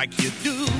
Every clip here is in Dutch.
like you do.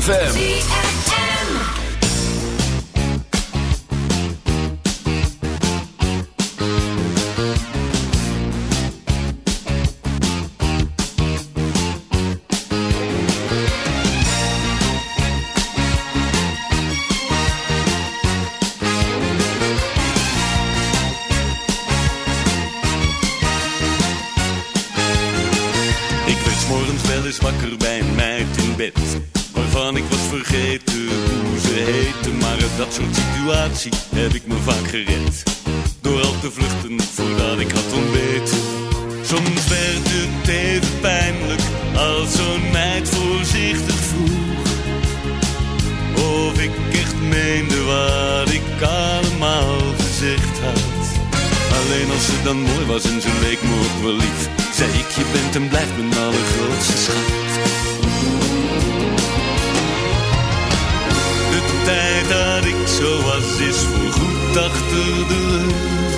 ZFM. Soms werd het even pijnlijk als zo'n meid voorzichtig vroeg. Of ik echt meende wat ik allemaal gezegd had. Alleen als ze dan mooi was en ze leek me wel lief Zei ik je bent en blijft mijn allergrootste schat. De tijd dat ik zo was is voorgoed achter de rug.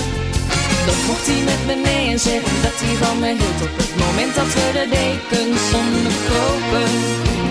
Mocht hij met me nee en zeggen dat hij van me hield Op het moment dat we de dekens zonder kopen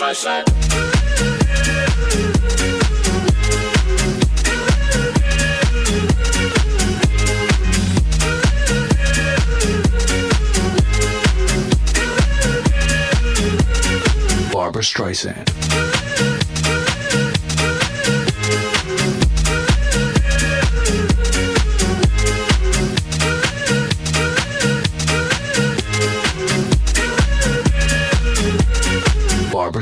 side. Barbara Streisand.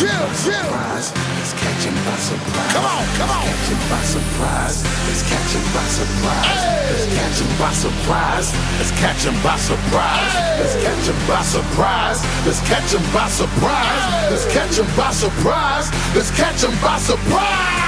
you, you. It's catching by surprise. Come on, come on. It's catching by surprise. It's catching by surprise. Hey. It's catching by surprise. It's catching by surprise. Hey. It's catching by surprise. It's catching by surprise. Hey. It's catching by surprise. It's catching by surprise.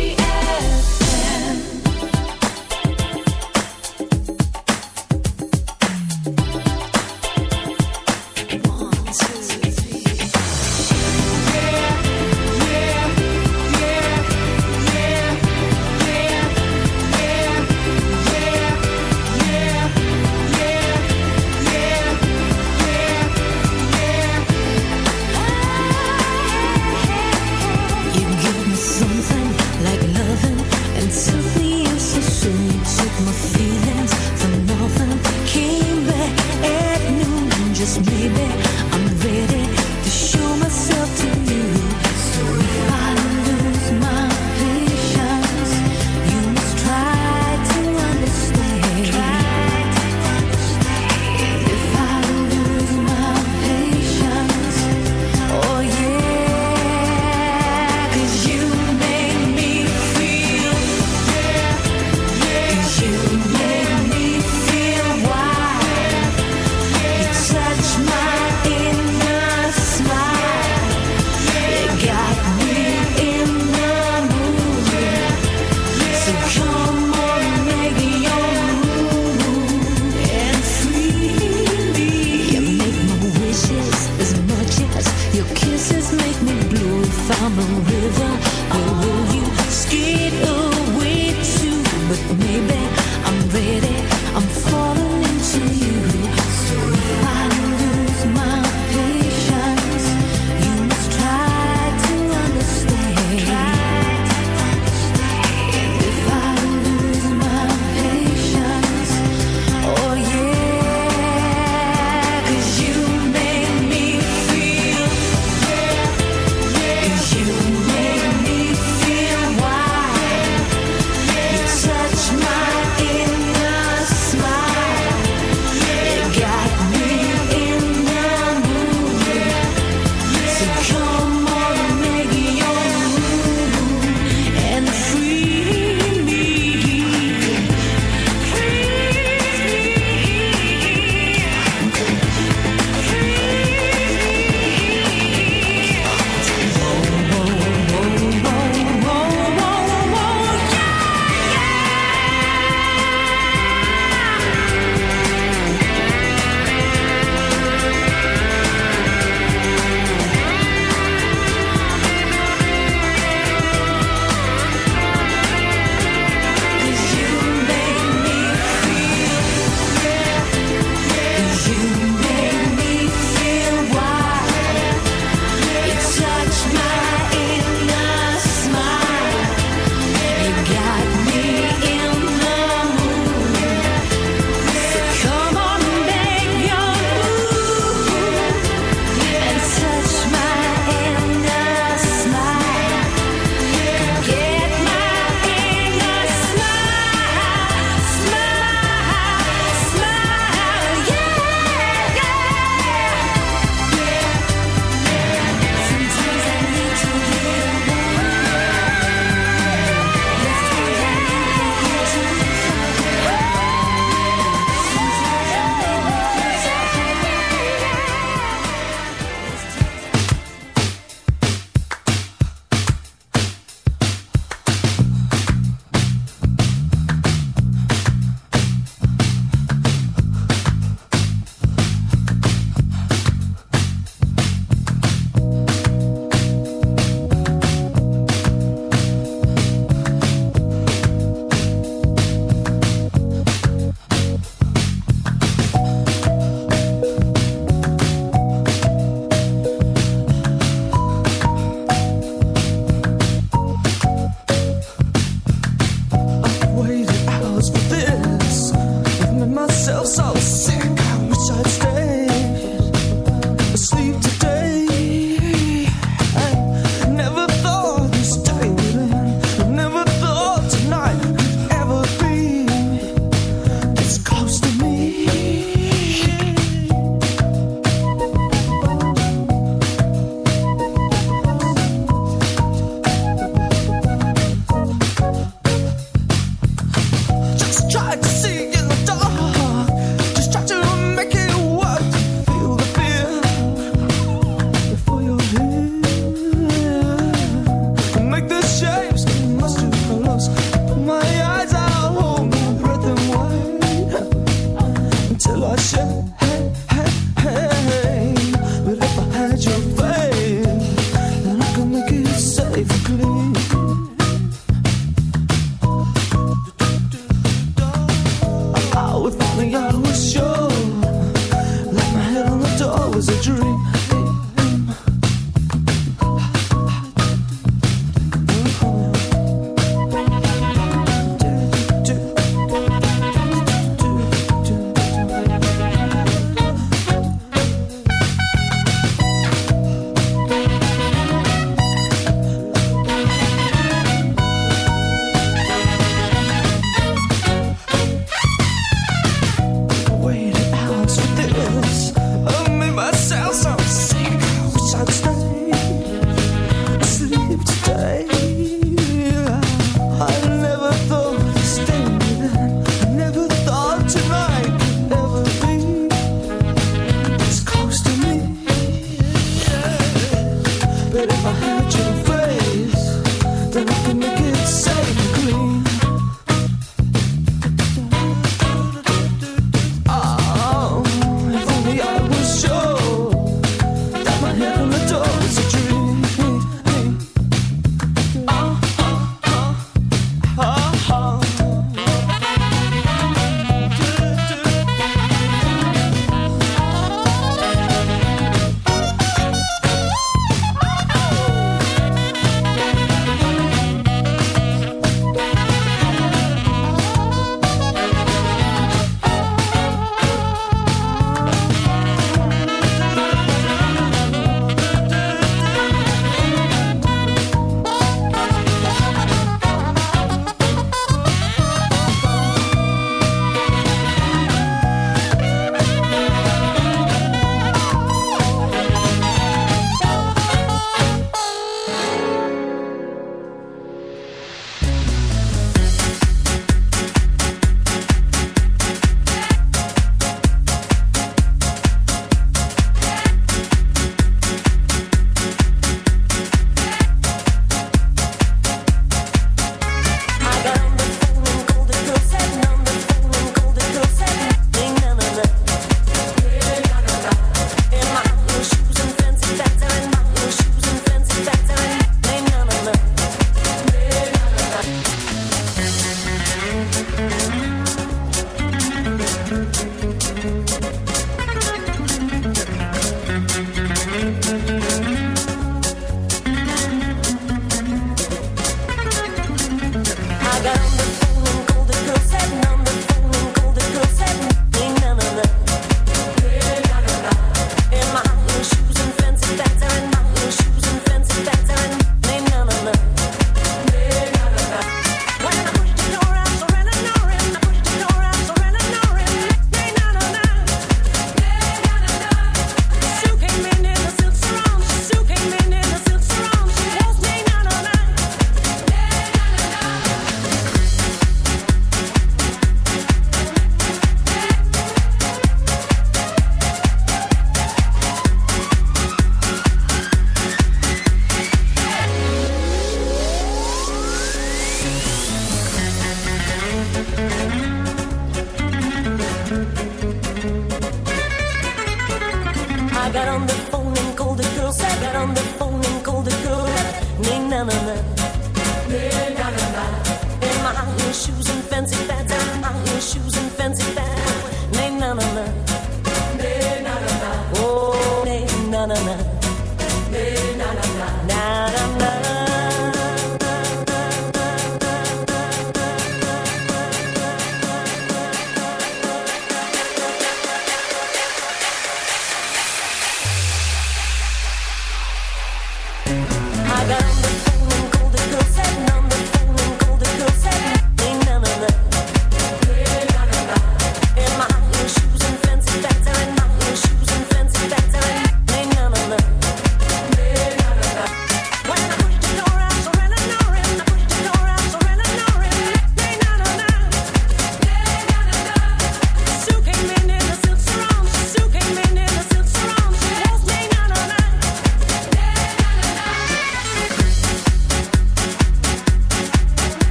shoes.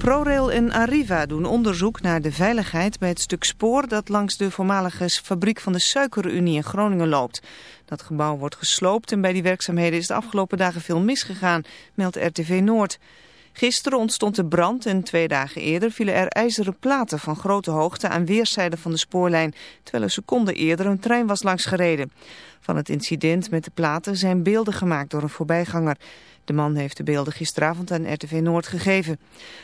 ProRail en Arriva doen onderzoek naar de veiligheid bij het stuk spoor dat langs de voormalige fabriek van de Suikerunie in Groningen loopt. Dat gebouw wordt gesloopt en bij die werkzaamheden is de afgelopen dagen veel misgegaan, meldt RTV Noord. Gisteren ontstond de brand en twee dagen eerder vielen er ijzeren platen van grote hoogte aan weerszijden van de spoorlijn, terwijl een seconde eerder een trein was langs gereden. Van het incident met de platen zijn beelden gemaakt door een voorbijganger. De man heeft de beelden gisteravond aan RTV Noord gegeven.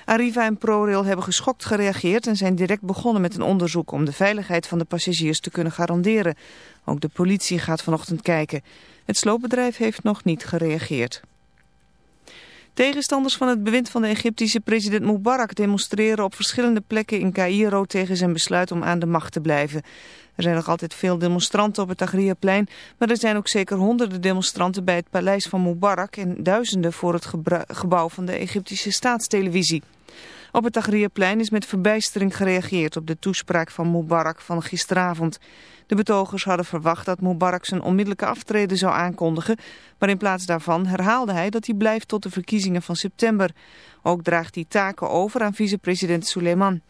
Arriva en ProRail hebben geschokt gereageerd en zijn direct begonnen met een onderzoek om de veiligheid van de passagiers te kunnen garanderen. Ook de politie gaat vanochtend kijken. Het sloopbedrijf heeft nog niet gereageerd. Tegenstanders van het bewind van de Egyptische president Mubarak demonstreren op verschillende plekken in Cairo tegen zijn besluit om aan de macht te blijven. Er zijn nog altijd veel demonstranten op het Tahrirplein, maar er zijn ook zeker honderden demonstranten bij het paleis van Mubarak en duizenden voor het gebouw van de Egyptische staatstelevisie. Op het Tahrirplein is met verbijstering gereageerd op de toespraak van Mubarak van gisteravond. De betogers hadden verwacht dat Mubarak zijn onmiddellijke aftreden zou aankondigen, maar in plaats daarvan herhaalde hij dat hij blijft tot de verkiezingen van september. Ook draagt hij taken over aan vicepresident Suleiman.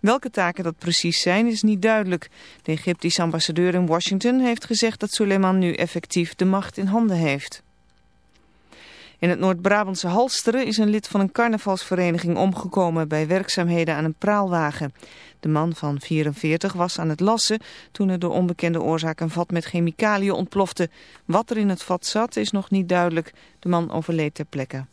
Welke taken dat precies zijn is niet duidelijk. De Egyptische ambassadeur in Washington heeft gezegd dat Suleiman nu effectief de macht in handen heeft. In het Noord-Brabantse Halsteren is een lid van een carnavalsvereniging omgekomen bij werkzaamheden aan een praalwagen. De man van 44 was aan het lassen toen er door onbekende oorzaak een vat met chemicaliën ontplofte. Wat er in het vat zat is nog niet duidelijk. De man overleed ter plekke.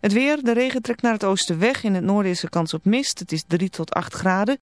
Het weer, de regen trekt naar het oosten weg. In het noorden is er kans op mist. Het is 3 tot 8 graden.